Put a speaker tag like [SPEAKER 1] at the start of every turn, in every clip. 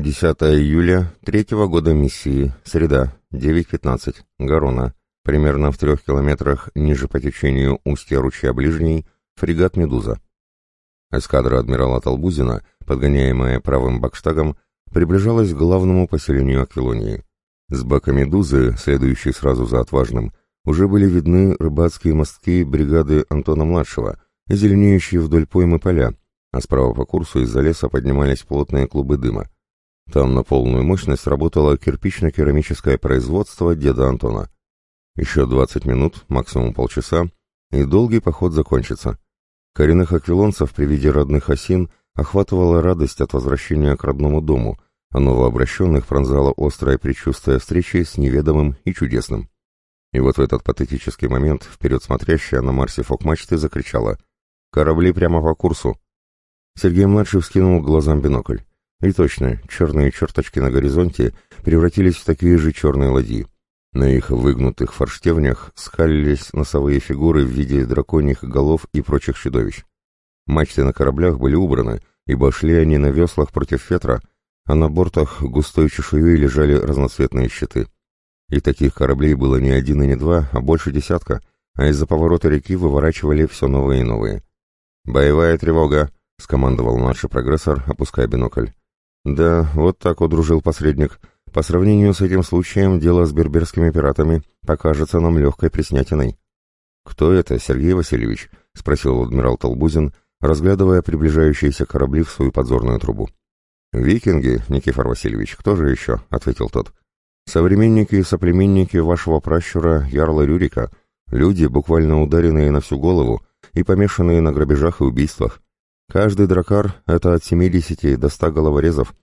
[SPEAKER 1] 10 июля третьего года миссии, среда, 9.15, Гарона, примерно в трех километрах ниже по течению устья ручья Ближний, фрегат «Медуза». Эскадра адмирала Толбузина, подгоняемая правым бакштагом, приближалась к главному поселению Аквилонии. С бока «Медузы», следующей сразу за отважным, уже были видны рыбацкие мостки бригады Антона-младшего, зеленеющие вдоль поймы поля, а справа по курсу из-за леса поднимались плотные клубы дыма. Там на полную мощность работало кирпично-керамическое производство деда Антона. Еще 20 минут, максимум полчаса, и долгий поход закончится. Коренных аквилонцев при виде родных осин охватывала радость от возвращения к родному дому, а новообращенных пронзало острое предчувствие встречи с неведомым и чудесным. И вот в этот патетический момент вперед смотрящая на Марсе фок-мачты закричала «Корабли прямо по курсу!» Сергей-младший вскинул глазам бинокль. И точно, черные черточки на горизонте превратились в такие же черные ладьи. На их выгнутых форштевнях скалились носовые фигуры в виде драконьих голов и прочих чудовищ. Мачты на кораблях были убраны, ибо шли они на веслах против ветра, а на бортах густой чешуей лежали разноцветные щиты. И таких кораблей было не один и не два, а больше десятка, а из-за поворота реки выворачивали все новые и новые. «Боевая тревога!» — скомандовал младший прогрессор, опуская бинокль. Да, вот так вот, дружил посредник. По сравнению с этим случаем, дело с берберскими пиратами покажется нам легкой приснятиной. «Кто это, Сергей Васильевич?» — спросил адмирал Толбузин, разглядывая приближающиеся корабли в свою подзорную трубу. «Викинги, Никифор Васильевич, кто же еще?» — ответил тот. «Современники и соплеменники вашего пращура Ярла Рюрика, люди, буквально ударенные на всю голову и помешанные на грабежах и убийствах. Каждый дракар — это от 70 до 100 головорезов.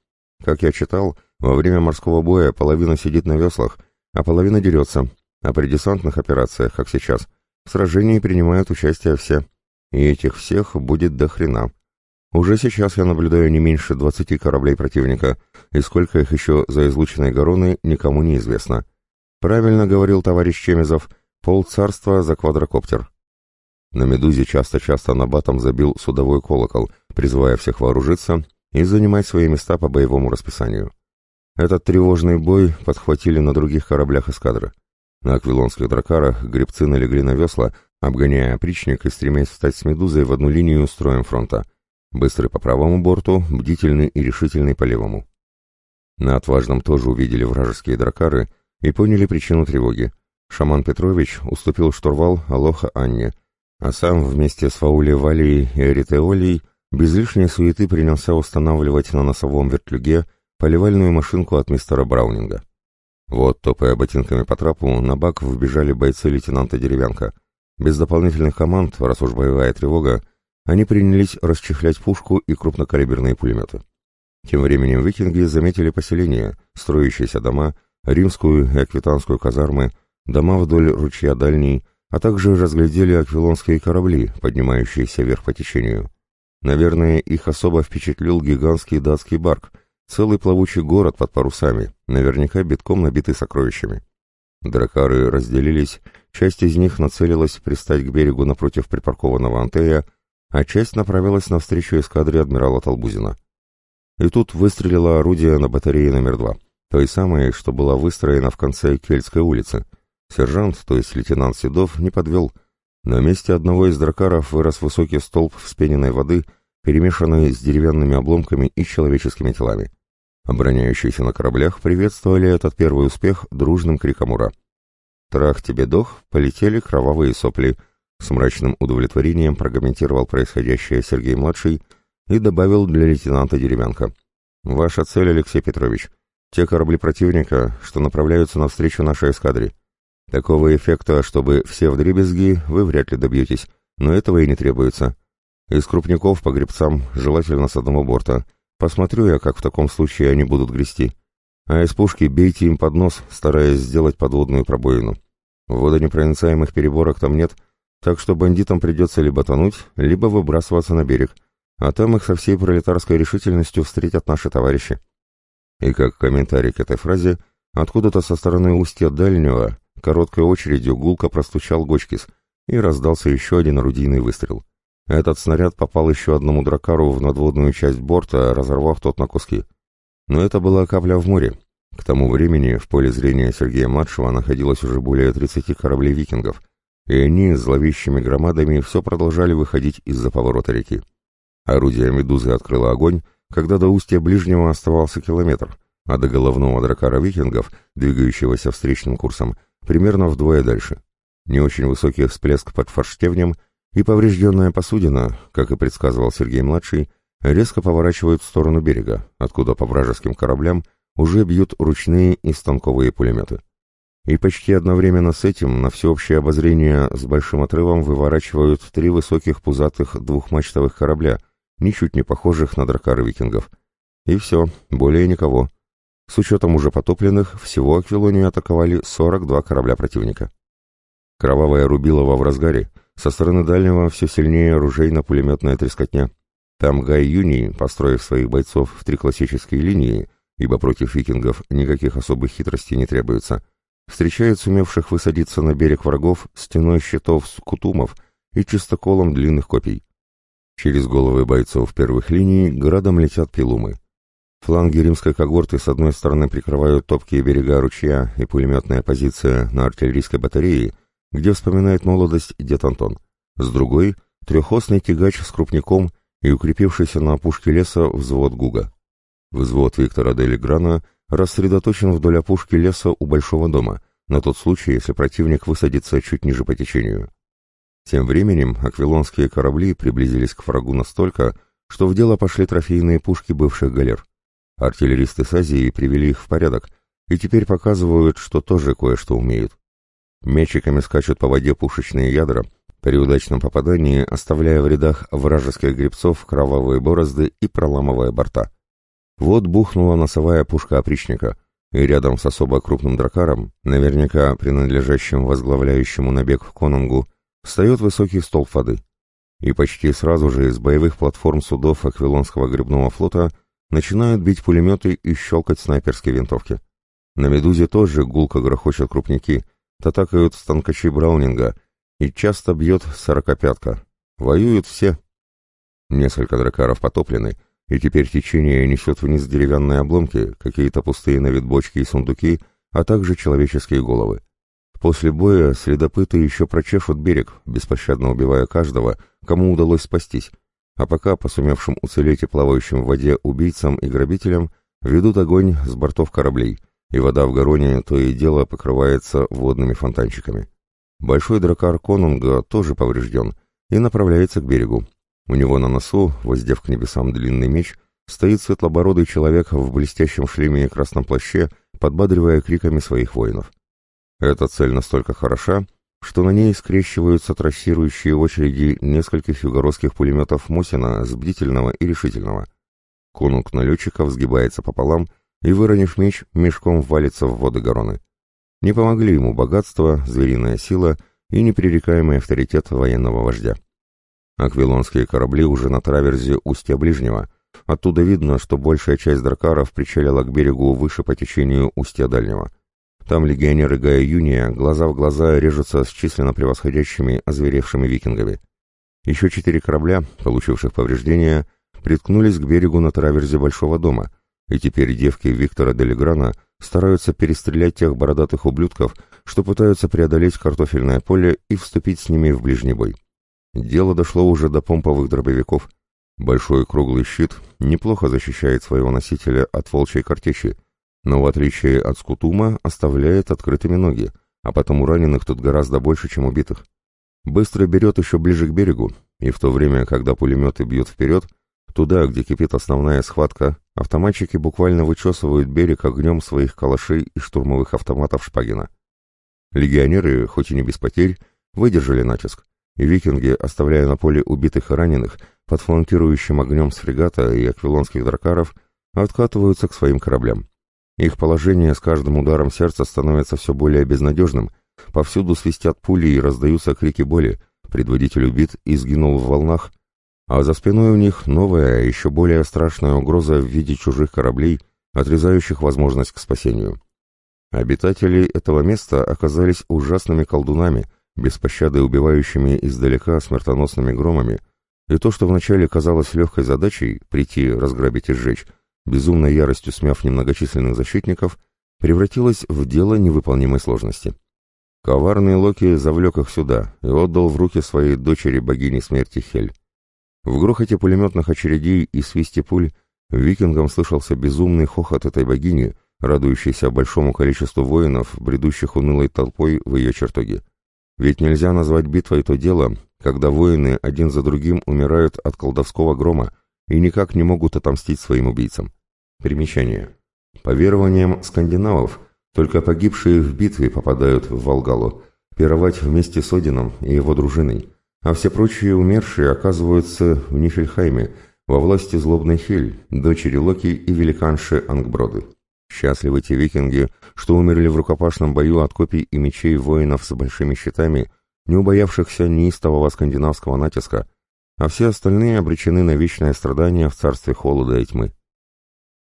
[SPEAKER 1] Как я читал, во время морского боя половина сидит на веслах, а половина дерется, а при десантных операциях, как сейчас, в сражении принимают участие все. И этих всех будет до хрена. Уже сейчас я наблюдаю не меньше 20 кораблей противника, и сколько их еще за излученной гороны, никому не известно. Правильно говорил товарищ Чемезов, полцарства за квадрокоптер. На «Медузе» часто-часто на батом забил судовой колокол, призывая всех вооружиться и занимать свои места по боевому расписанию. Этот тревожный бой подхватили на других кораблях эскадры. На аквилонских дракарах гребцы налегли на весла, обгоняя опричник и стремясь встать с «Медузой» в одну линию строем фронта. Быстрый по правому борту, бдительный и решительный по левому. На отважном тоже увидели вражеские дракары и поняли причину тревоги. Шаман Петрович уступил штурвал Алоха Анне — а сам вместе с Фаули Валией и Эритеолией без лишней суеты принялся устанавливать на носовом вертлюге поливальную машинку от мистера Браунинга. Вот, топая ботинками по трапу, на бак вбежали бойцы лейтенанта Деревянка. Без дополнительных команд, раз уж боевая тревога, они принялись расчехлять пушку и крупнокалиберные пулеметы. Тем временем викинги заметили поселение, строящиеся дома, римскую и аквитанскую казармы, дома вдоль ручья Дальний, а также разглядели аквилонские корабли, поднимающиеся вверх по течению. Наверное, их особо впечатлил гигантский датский барк, целый плавучий город под парусами, наверняка битком набитый сокровищами. Дракары разделились, часть из них нацелилась пристать к берегу напротив припаркованного Антея, а часть направилась навстречу эскадре адмирала Толбузина. И тут выстрелило орудие на батарее номер два, той самой, что была выстроена в конце Кельтской улицы — Сержант, то есть лейтенант Седов, не подвел. На месте одного из дракаров вырос высокий столб вспененной воды, перемешанный с деревянными обломками и человеческими телами. Обороняющиеся на кораблях приветствовали этот первый успех дружным криком «Ура!». «Трах тебе дох!» полетели кровавые сопли. С мрачным удовлетворением прокомментировал происходящее Сергей-младший и добавил для лейтенанта Деревянка. «Ваша цель, Алексей Петрович, те корабли противника, что направляются навстречу нашей эскадре. Такого эффекта, чтобы все вдребезги, вы вряд ли добьетесь, но этого и не требуется. Из крупников по гребцам, желательно с одного борта. Посмотрю я, как в таком случае они будут грести. А из пушки бейте им под нос, стараясь сделать подводную пробоину. Водонепроницаемых переборок там нет, так что бандитам придется либо тонуть, либо выбрасываться на берег, а там их со всей пролетарской решительностью встретят наши товарищи. И как комментарий к этой фразе, откуда-то со стороны устья дальнего Короткой очередью гулко простучал Гочкис, и раздался еще один орудийный выстрел. Этот снаряд попал еще одному дракару в надводную часть борта, разорвав тот на куски. Но это была капля в море. К тому времени в поле зрения Сергея-младшего находилось уже более 30 кораблей викингов, и они зловещими громадами все продолжали выходить из-за поворота реки. Орудие «Медузы» открыло огонь, когда до устья ближнего оставался километр, а до головного дракара викингов, двигающегося встречным курсом, примерно вдвое дальше. Не очень высокий всплеск под форштевнем и поврежденная посудина, как и предсказывал Сергей-младший, резко поворачивают в сторону берега, откуда по вражеским кораблям уже бьют ручные и станковые пулеметы. И почти одновременно с этим на всеобщее обозрение с большим отрывом выворачивают три высоких пузатых двухмачтовых корабля, ничуть не похожих на дракары викингов. И все, более никого. С учетом уже потопленных, всего Аквилонию атаковали 42 корабля противника. Кровавая рубилова в разгаре, со стороны дальнего все сильнее оружейно-пулеметная трескотня. Там Гай Юний, построив своих бойцов в три классические линии, ибо против викингов никаких особых хитростей не требуется, встречает сумевших высадиться на берег врагов стеной щитов с кутумов и чистоколом длинных копий. Через головы бойцов первых линий градом летят пилумы. Фланги римской когорты с одной стороны прикрывают топкие берега ручья и пулеметная позиция на артиллерийской батарее, где вспоминает молодость дед Антон. С другой — трехосный тягач с крупником и укрепившийся на опушке леса взвод Гуга. Взвод Виктора Делиграна рассредоточен вдоль опушки леса у Большого дома, на тот случай, если противник высадится чуть ниже по течению. Тем временем аквилонские корабли приблизились к врагу настолько, что в дело пошли трофейные пушки бывших галер. Артиллеристы с Азии привели их в порядок и теперь показывают, что тоже кое-что умеют. Мечиками скачут по воде пушечные ядра, при удачном попадании оставляя в рядах вражеских гребцов кровавые борозды и проламывая борта. Вот бухнула носовая пушка опричника, и рядом с особо крупным дракаром, наверняка принадлежащим возглавляющему набег конунгу, встает высокий столб воды. И почти сразу же из боевых платформ судов Аквилонского грибного флота начинают бить пулеметы и щелкать снайперские винтовки. На «Медузе» тоже гулко грохочут крупники, татакают станкачи Браунинга, и часто бьет сорокопятка. Воюют все. Несколько дракаров потоплены, и теперь течение несет вниз деревянные обломки, какие-то пустые на вид бочки и сундуки, а также человеческие головы. После боя следопыты еще прочешут берег, беспощадно убивая каждого, кому удалось спастись, а пока по сумевшим уцелеть и плавающим в воде убийцам и грабителям ведут огонь с бортов кораблей, и вода в Гароне то и дело покрывается водными фонтанчиками. Большой дракар Конунга тоже поврежден и направляется к берегу, у него на носу, воздев к небесам длинный меч, стоит светлобородый человек в блестящем шлеме и красном плаще, подбадривая криками своих воинов. Эта цель настолько хороша, что на ней скрещиваются трассирующие очереди нескольких югородских пулеметов Мосина с бдительного и решительного. Конунг налетчиков сгибается пополам и, выронив меч, мешком валится в воды Гороны. Не помогли ему богатство, звериная сила и непререкаемый авторитет военного вождя. Аквилонские корабли уже на траверзе устья Ближнего. Оттуда видно, что большая часть дракаров причалила к берегу выше по течению устья Дальнего. Там легионеры Гая Юния глаза в глаза режутся с численно превосходящими озверевшими викингами. Еще четыре корабля, получивших повреждения, приткнулись к берегу на траверзе Большого дома, и теперь девки Виктора Делиграна стараются перестрелять тех бородатых ублюдков, что пытаются преодолеть картофельное поле и вступить с ними в ближний бой. Дело дошло уже до помповых дробовиков. Большой круглый щит неплохо защищает своего носителя от волчьей картечи, но в отличие от скутума оставляет открытыми ноги, а потому раненых тут гораздо больше, чем убитых. Быстро берет еще ближе к берегу, и в то время, когда пулеметы бьют вперед, туда, где кипит основная схватка, автоматчики буквально вычесывают берег огнем своих калашей и штурмовых автоматов Шпагина. Легионеры, хоть и не без потерь, выдержали натиск, и викинги, оставляя на поле убитых и раненых, под фланкирующим огнем с фрегата и аквилонских дракаров, откатываются к своим кораблям. Их положение с каждым ударом сердца становится все более безнадежным, повсюду свистят пули и раздаются крики боли, предводитель убит и сгинул в волнах, а за спиной у них новая, еще более страшная угроза в виде чужих кораблей, отрезающих возможность к спасению. Обитатели этого места оказались ужасными колдунами — без пощады убивающими издалека смертоносными громами, и то, что вначале казалось легкой задачей прийти, разграбить и сжечь, безумной яростью смяв немногочисленных защитников, превратилась в дело невыполнимой сложности. Коварный Локи завлек их сюда и отдал в руки своей дочери богини смерти Хель. В грохоте пулеметных очередей и свисте пуль викингам слышался безумный хохот этой богини, радующейся большому количеству воинов, бредущих унылой толпой в ее чертоге. Ведь нельзя назвать битвой то дело, когда воины один за другим умирают от колдовского грома и никак не могут отомстить своим убийцам. Примечание. По верованиям скандинавов, только погибшие в битве попадают в Волгалу, пировать вместе с Одином и его дружиной, а все прочие умершие оказываются в Нифельхайме, во власти злобной Хель, дочери Локи и великанши Ангброды. Счастливы те викинги, что умерли в рукопашном бою от копий и мечей воинов с большими щитами, не убоявшихся неистового скандинавского натиска, а все остальные обречены на вечное страдание в царстве холода и тьмы.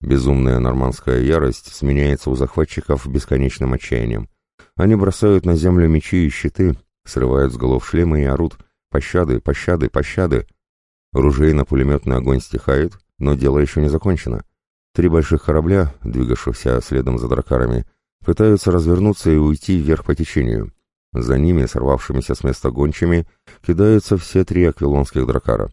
[SPEAKER 1] Безумная нормандская ярость сменяется у захватчиков бесконечным отчаянием. Они бросают на землю мечи и щиты, срывают с голов шлемы и орут «Пощады, пощады, пощады!». Ружейно-пулеметный огонь стихает, но дело еще не закончено. Три больших корабля, двигавшихся следом за дракарами, пытаются развернуться и уйти вверх по течению. За ними, сорвавшимися с места гончими, кидаются все три аквилонских дракара.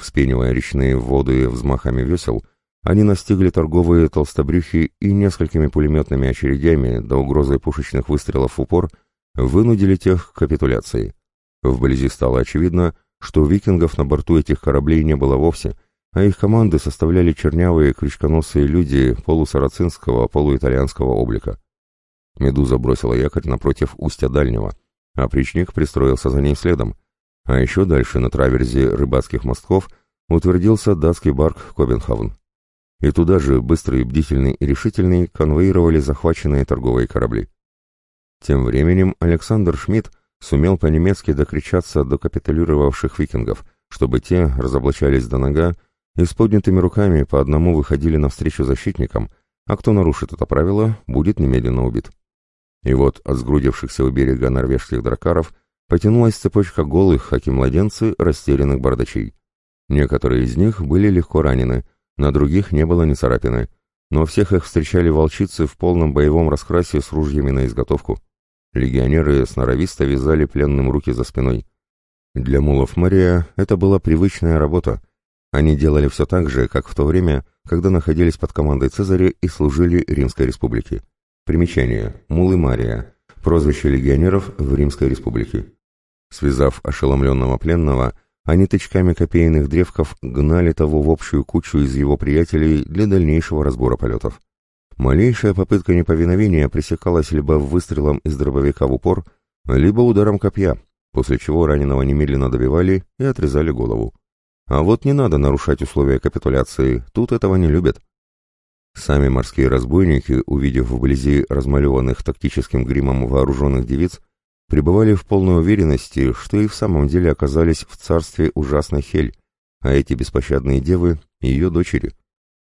[SPEAKER 1] Вспенивая речные воды взмахами весел, они настигли торговые толстобрюхи и несколькими пулеметными очередями до угрозы пушечных выстрелов в упор вынудили тех к капитуляции. Вблизи стало очевидно, что викингов на борту этих кораблей не было вовсе, а их команды составляли чернявые крючконосые люди полусарацинского, полуитальянского облика. Медуза бросила якорь напротив устья дальнего, а причник пристроился за ней следом, а еще дальше на траверзе рыбацких мостков утвердился датский барк Кобенхавн. И туда же, быстрый, бдительный и решительный, конвоировали захваченные торговые корабли. Тем временем Александр Шмидт сумел по-немецки докричаться до капитулировавших викингов, чтобы те разоблачались до нога и с поднятыми руками по одному выходили навстречу защитникам, а кто нарушит это правило, будет немедленно убит. И вот от сгрудившихся у берега норвежских дракаров потянулась цепочка голых, аки младенцы, растерянных бардачей. Некоторые из них были легко ранены, на других не было ни царапины, но всех их встречали волчицы в полном боевом раскрасе с ружьями на изготовку. Легионеры сноровисто вязали пленным руки за спиной. Для мулов Мария это была привычная работа. Они делали все так же, как в то время, когда находились под командой Цезаря и служили Римской Республике. Примечание. Мулы Мария. Прозвище легионеров в Римской Республике. Связав ошеломленного пленного, они тычками копейных древков гнали того в общую кучу из его приятелей для дальнейшего разбора полетов. Малейшая попытка неповиновения пресекалась либо выстрелом из дробовика в упор, либо ударом копья, после чего раненого немедленно добивали и отрезали голову. А вот не надо нарушать условия капитуляции, тут этого не любят. Сами морские разбойники, увидев вблизи размалеванных тактическим гримом вооруженных девиц, пребывали в полной уверенности, что и в самом деле оказались в царстве ужасной Хель, а эти беспощадные девы — ее дочери.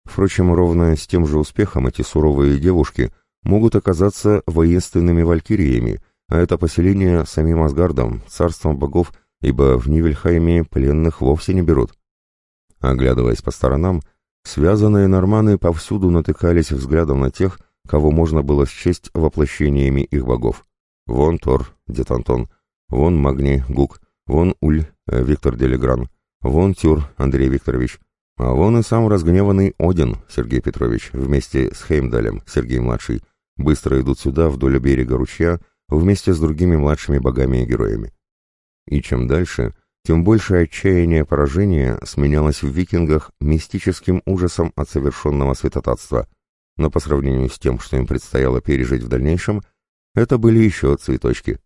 [SPEAKER 1] Впрочем, ровно с тем же успехом эти суровые девушки могут оказаться воинственными валькириями, а это поселение самим Асгардом, царством богов, ибо в Нивельхайме пленных вовсе не берут. Оглядываясь по сторонам, связанные норманы повсюду натыкались взглядом на тех, кого можно было счесть воплощениями их богов. Вон Тор, дед Антон, вон Магни, Гук, вон Уль, э, Виктор Делегран, вон Тюр, Андрей Викторович, а вон и сам разгневанный Один, Сергей Петрович, вместе с Хеймдалем, Сергей-младший, быстро идут сюда вдоль берега ручья вместе с другими младшими богами и героями. И чем дальше, тем больше отчаяние поражения сменялось в викингах мистическим ужасом от совершенного святотатства, но по сравнению с тем, что им предстояло пережить в дальнейшем, это были еще цветочки.